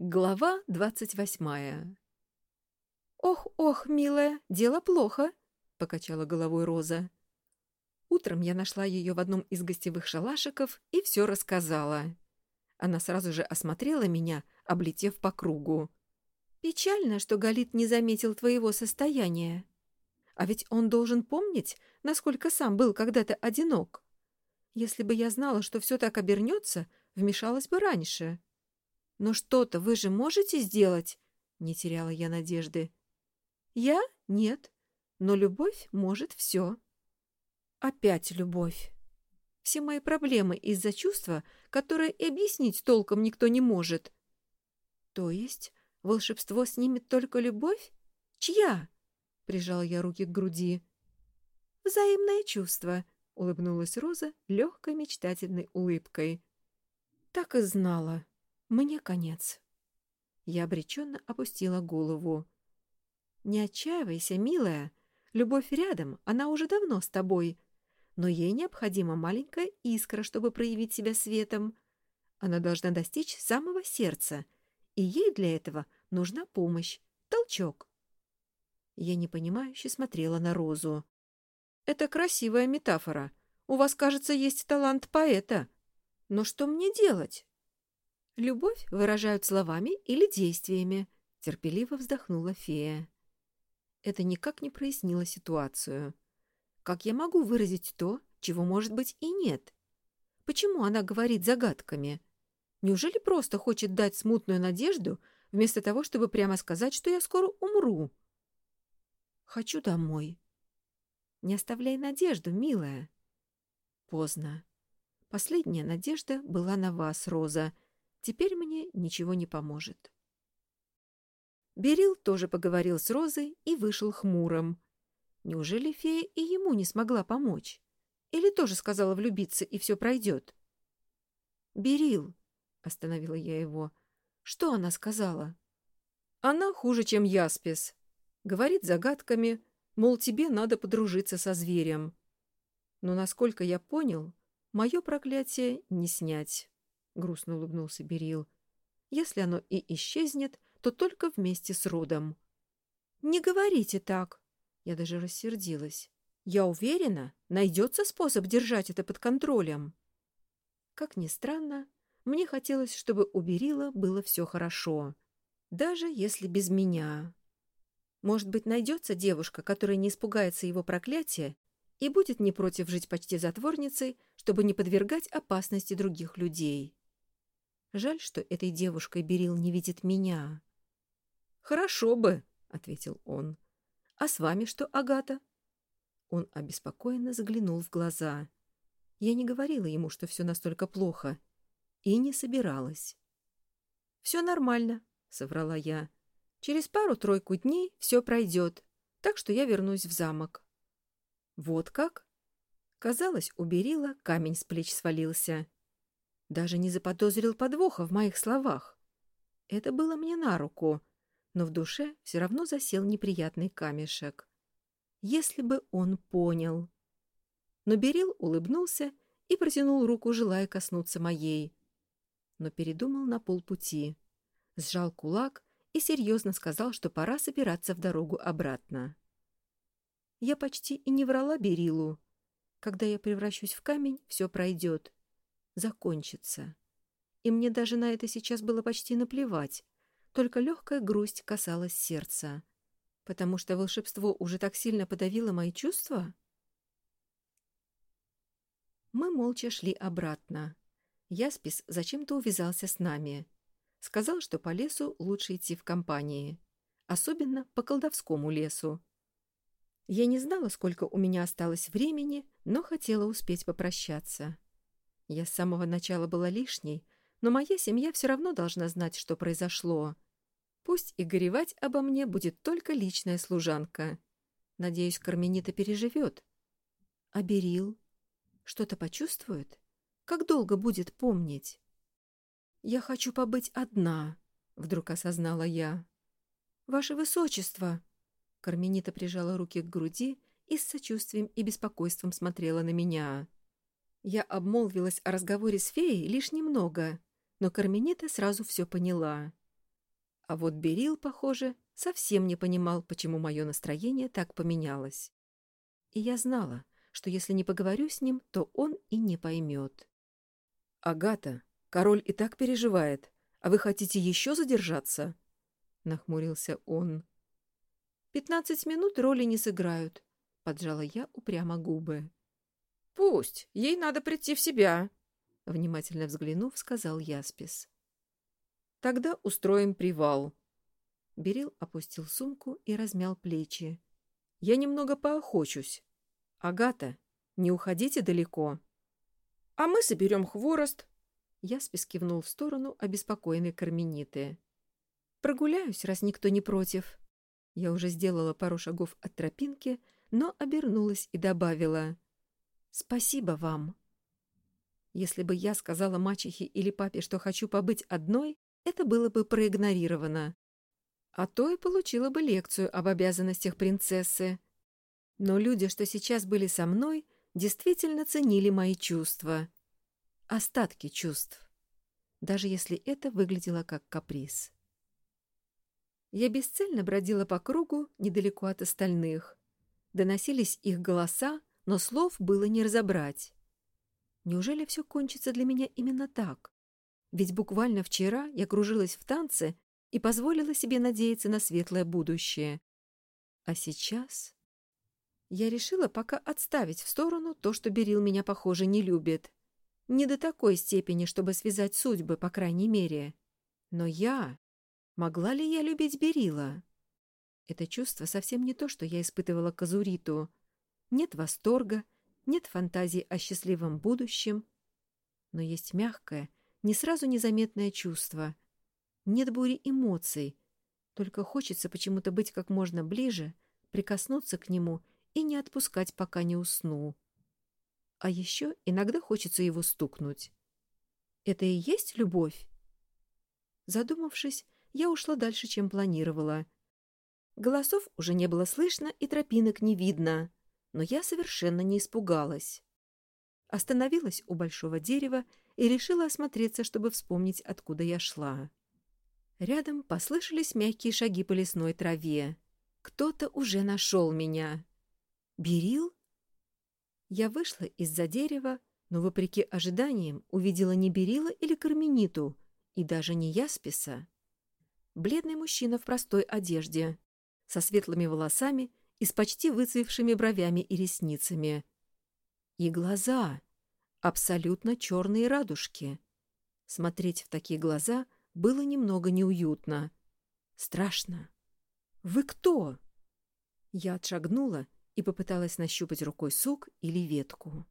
Глава двадцать восьмая. «Ох, ох, милая, дело плохо», — покачала головой Роза. Утром я нашла ее в одном из гостевых шалашиков и все рассказала. Она сразу же осмотрела меня, облетев по кругу. «Печально, что Галит не заметил твоего состояния. А ведь он должен помнить, насколько сам был когда-то одинок. Если бы я знала, что все так обернется, вмешалась бы раньше». «Но что-то вы же можете сделать?» — не теряла я надежды. «Я? Нет. Но любовь может все». «Опять любовь. Все мои проблемы из-за чувства, которое и объяснить толком никто не может». «То есть волшебство снимет только любовь? Чья?» — прижала я руки к груди. «Взаимное чувство», — улыбнулась Роза легкой мечтательной улыбкой. «Так и знала». Мне конец. Я обреченно опустила голову. Не отчаивайся, милая. Любовь рядом, она уже давно с тобой. Но ей необходима маленькая искра, чтобы проявить себя светом. Она должна достичь самого сердца, и ей для этого нужна помощь, толчок. Я непонимающе смотрела на Розу. «Это красивая метафора. У вас, кажется, есть талант поэта. Но что мне делать?» Любовь выражают словами или действиями, терпеливо вздохнула фея. Это никак не прояснило ситуацию. Как я могу выразить то, чего, может быть, и нет? Почему она говорит загадками? Неужели просто хочет дать смутную надежду, вместо того, чтобы прямо сказать, что я скоро умру? Хочу домой. Не оставляй надежду, милая. Поздно. Последняя надежда была на вас, Роза, — Теперь мне ничего не поможет. Берил тоже поговорил с Розой и вышел хмурым. Неужели фея и ему не смогла помочь? Или тоже сказала влюбиться, и все пройдет? «Берил», — остановила я его, — «что она сказала?» «Она хуже, чем Яспис. Говорит загадками, мол, тебе надо подружиться со зверем. Но, насколько я понял, мое проклятие не снять» грустно улыбнулся Берил. Если оно и исчезнет, то только вместе с родом. Не говорите так. Я даже рассердилась. Я уверена, найдется способ держать это под контролем. Как ни странно, мне хотелось, чтобы у Берила было все хорошо. Даже если без меня. Может быть, найдется девушка, которая не испугается его проклятия и будет не против жить почти затворницей, чтобы не подвергать опасности других людей. Жаль, что этой девушкой Берил не видит меня. «Хорошо бы», — ответил он. «А с вами что, Агата?» Он обеспокоенно заглянул в глаза. Я не говорила ему, что все настолько плохо, и не собиралась. «Все нормально», — соврала я. «Через пару-тройку дней все пройдет, так что я вернусь в замок». «Вот как?» Казалось, у Берила камень с плеч свалился. Даже не заподозрил подвоха в моих словах. Это было мне на руку, но в душе все равно засел неприятный камешек. Если бы он понял. Но Берил улыбнулся и протянул руку, желая коснуться моей. Но передумал на полпути. Сжал кулак и серьезно сказал, что пора собираться в дорогу обратно. Я почти и не врала Берилу. Когда я превращусь в камень, все пройдет закончится. И мне даже на это сейчас было почти наплевать, только легкая грусть касалась сердца. Потому что волшебство уже так сильно подавило мои чувства? Мы молча шли обратно. Яспис зачем-то увязался с нами. Сказал, что по лесу лучше идти в компании. Особенно по колдовскому лесу. Я не знала, сколько у меня осталось времени, но хотела успеть попрощаться. Я с самого начала была лишней, но моя семья все равно должна знать, что произошло. Пусть и горевать обо мне будет только личная служанка. Надеюсь, Карменита переживет. А Берил? Что-то почувствует? Как долго будет помнить? «Я хочу побыть одна», — вдруг осознала я. «Ваше Высочество!» Карменита прижала руки к груди и с сочувствием и беспокойством смотрела на меня. Я обмолвилась о разговоре с феей лишь немного, но Карменита сразу все поняла. А вот Берил, похоже, совсем не понимал, почему мое настроение так поменялось. И я знала, что если не поговорю с ним, то он и не поймет. «Агата, король и так переживает, а вы хотите еще задержаться?» — нахмурился он. «Пятнадцать минут роли не сыграют», — поджала я упрямо губы. «Пусть, ей надо прийти в себя», — внимательно взглянув, сказал Яспис. «Тогда устроим привал». Берил опустил сумку и размял плечи. «Я немного поохочусь. Агата, не уходите далеко. А мы соберем хворост». Яспис кивнул в сторону обеспокоенной Кармениты. «Прогуляюсь, раз никто не против». Я уже сделала пару шагов от тропинки, но обернулась и добавила «Спасибо вам». Если бы я сказала мачехе или папе, что хочу побыть одной, это было бы проигнорировано. А то и получила бы лекцию об обязанностях принцессы. Но люди, что сейчас были со мной, действительно ценили мои чувства. Остатки чувств. Даже если это выглядело как каприз. Я бесцельно бродила по кругу недалеко от остальных. Доносились их голоса, но слов было не разобрать. Неужели все кончится для меня именно так? Ведь буквально вчера я кружилась в танце и позволила себе надеяться на светлое будущее. А сейчас... Я решила пока отставить в сторону то, что Берил меня, похоже, не любит. Не до такой степени, чтобы связать судьбы, по крайней мере. Но я... Могла ли я любить Берила? Это чувство совсем не то, что я испытывала к Азуриту. Нет восторга, нет фантазии о счастливом будущем. Но есть мягкое, не сразу незаметное чувство. Нет бури эмоций. Только хочется почему-то быть как можно ближе, прикоснуться к нему и не отпускать, пока не усну. А еще иногда хочется его стукнуть. Это и есть любовь? Задумавшись, я ушла дальше, чем планировала. Голосов уже не было слышно и тропинок не видно, но я совершенно не испугалась. Остановилась у большого дерева и решила осмотреться, чтобы вспомнить, откуда я шла. Рядом послышались мягкие шаги по лесной траве. Кто-то уже нашел меня. «Берил?» Я вышла из-за дерева, но, вопреки ожиданиям, увидела не Берила или Кармениту, и даже не Ясписа. Бледный мужчина в простой одежде, со светлыми волосами и с почти выцвевшими бровями и ресницами. И глаза, абсолютно черные радужки. Смотреть в такие глаза было немного неуютно. Страшно. «Вы кто?» Я отшагнула и попыталась нащупать рукой сук или ветку.